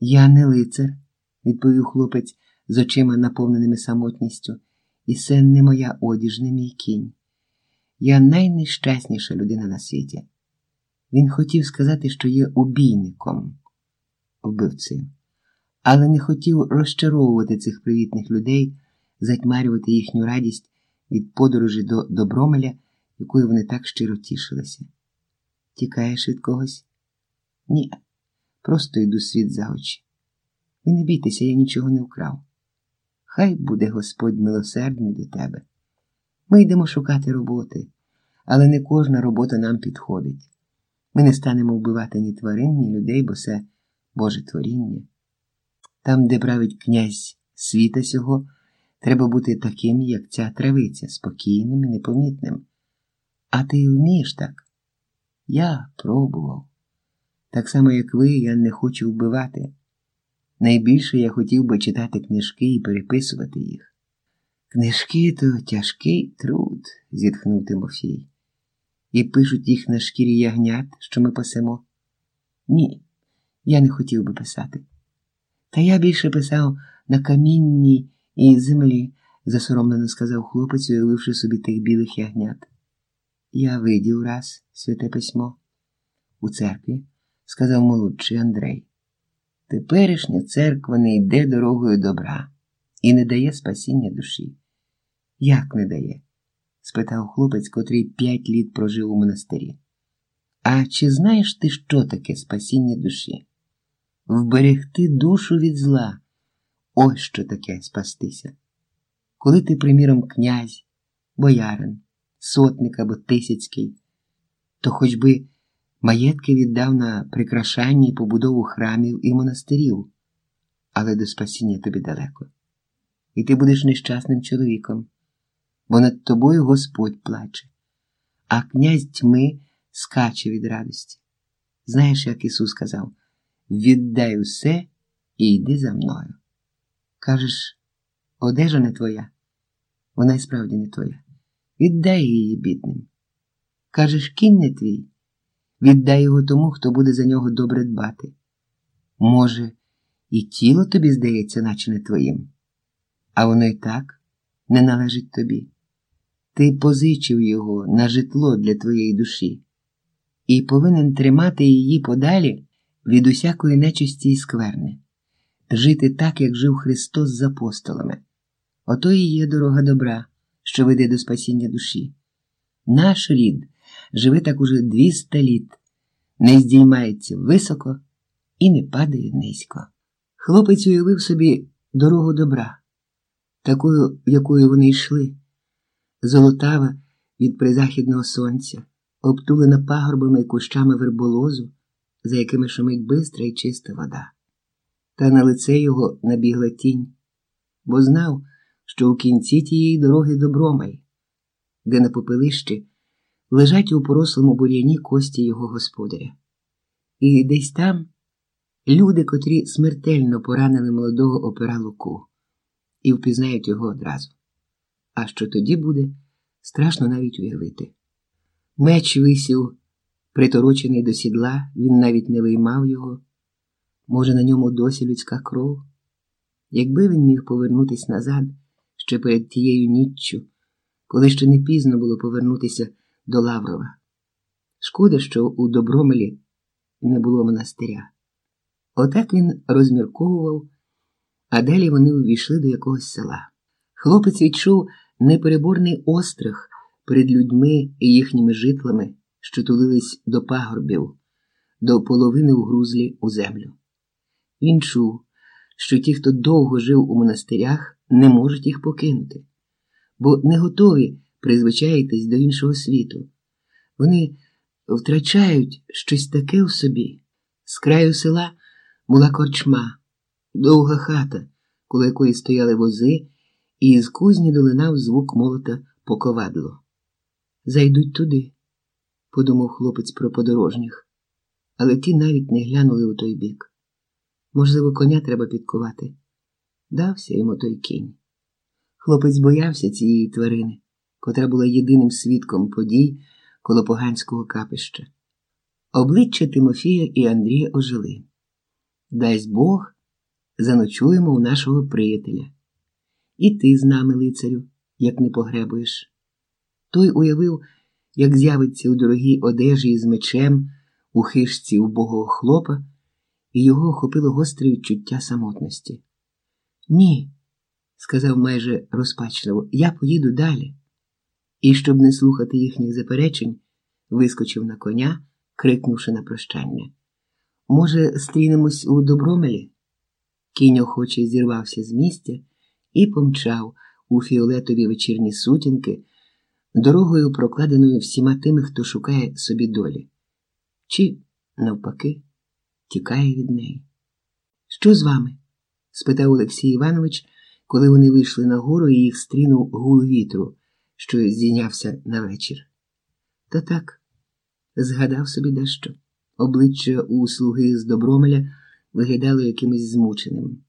Я не лицар, відповів хлопець з очима, наповненими самотністю, і це не моя одіж, не мій кінь. Я найнещасніша людина на світі. Він хотів сказати, що є убійником, вбивцею, але не хотів розчаровувати цих привітних людей, затьмарювати їхню радість від подорожі до Добромеля, якою вони так щиро тішилися. Тікаєш від когось? Ні, просто йду світ за очі. Ви не бійтеся, я нічого не вкрав. Хай буде Господь милосердний до тебе. Ми йдемо шукати роботи, але не кожна робота нам підходить. Ми не станемо вбивати ні тварин, ні людей, бо це Боже творіння. Там, де править князь світа сього, треба бути таким, як ця травиця, спокійним і непомітним. А ти вмієш так? Я пробував. Так само, як ви, я не хочу вбивати. Найбільше я хотів би читати книжки і переписувати їх. Книжки то тяжкий труд, зітхнув Тимофій. І пишуть їх на шкірі ягнят, що ми пасемо. Ні, я не хотів би писати. Та я більше писав на камінні і землі, засоромлено сказав хлопець, уявивши собі тих білих ягнят. Я видів раз святе письмо у церкві, сказав молодший Андрей. Теперішня церква не йде дорогою добра і не дає спасіння душі. Як не дає? спитав хлопець, котрий п'ять літ прожив у монастирі. А чи знаєш ти, що таке спасіння душі? Вберегти душу від зла. Ось що таке спастися. Коли ти, приміром, князь, боярин, сотник або тисяцький, то хоч би маєтки віддав на прикрашання і побудову храмів і монастирів, але до спасіння тобі далеко. І ти будеш нещасним чоловіком, бо над тобою Господь плаче, а князь тьми скаче від радості. Знаєш, як Ісус сказав: віддай усе і йди за мною. Кажеш, одежа не твоя, вона й справді не твоя. Віддай її бідним. Кажеш, кінь не твій. Віддай його тому, хто буде за нього добре дбати. Може, і тіло тобі здається, наче не твоїм, а воно й так не належить тобі. Ти позичив його на житло для твоєї душі і повинен тримати її подалі від усякої нечисті і скверни, жити так, як жив Христос з апостолами. Ото і є дорога добра, що веде до спасіння душі. Наш рід живе так уже двіста літ, не здіймається високо і не падає низько. Хлопець уявив собі дорогу добра, такою, якою вони йшли, золотава від призахідного сонця, обтулена пагорбами і кущами верболозу, за якими шумить бистра і чиста вода. Та на лице його набігла тінь, бо знав, що у кінці тієї дороги добромай, де на попелищі лежать у порослому бур'яні кості його господаря. І десь там люди, котрі смертельно поранили молодого опера Луку, і впізнають його одразу. А що тоді буде, страшно навіть уявити. Меч висів, приторочений до сідла, він навіть не виймав його. Може, на ньому досі людська кров? Якби він міг повернутися назад ще перед тією ніччю, коли ще не пізно було повернутися до Лаврова. Шкода, що у Добромелі не було монастиря. Отак він розмірковував, а далі вони увійшли до якогось села. Хлопець відчув непереборний острах перед людьми і їхніми житлами, що тулились до пагорбів, до половини угрузлі у землю. Він чув, що ті, хто довго жив у монастирях, не можуть їх покинути, бо не готові призвичаїтись до іншого світу. Вони втрачають щось таке у собі. З краю села була корчма, довга хата, коло якої стояли вози, і з кузні долинав звук молота по ковадлу. Зайдуть туди, подумав хлопець про подорожніх, але ті навіть не глянули у той бік. Можливо, коня треба підкувати. Дався йому той кінь. Хлопець боявся цієї тварини котра була єдиним свідком подій коло поганського капища. Обличчя Тимофія і Андрія ожили. Дасть Бог, заночуємо у нашого приятеля. І ти з нами, лицарю, як не погребуєш. Той уявив, як з'явиться у дорогій одежі із мечем у хижці убогого хлопа, і його охопило гостре відчуття самотності. Ні, сказав майже розпачливо, я поїду далі. І, щоб не слухати їхніх заперечень, вискочив на коня, крикнувши на прощання. Може, стрінемось у добромелі? Кінь охоче зірвався з місця і помчав у фіолетові вечірні сутінки, дорогою прокладеною всіма тими, хто шукає собі долі, чи, навпаки, тікає від неї. Що з вами? спитав Олексій Іванович, коли вони вийшли на гору і їх стрінув гул вітру, що зійнявся на вечір. Та так, згадав собі дещо. Обличчя у слуги з Добромеля виглядало якимось змученим.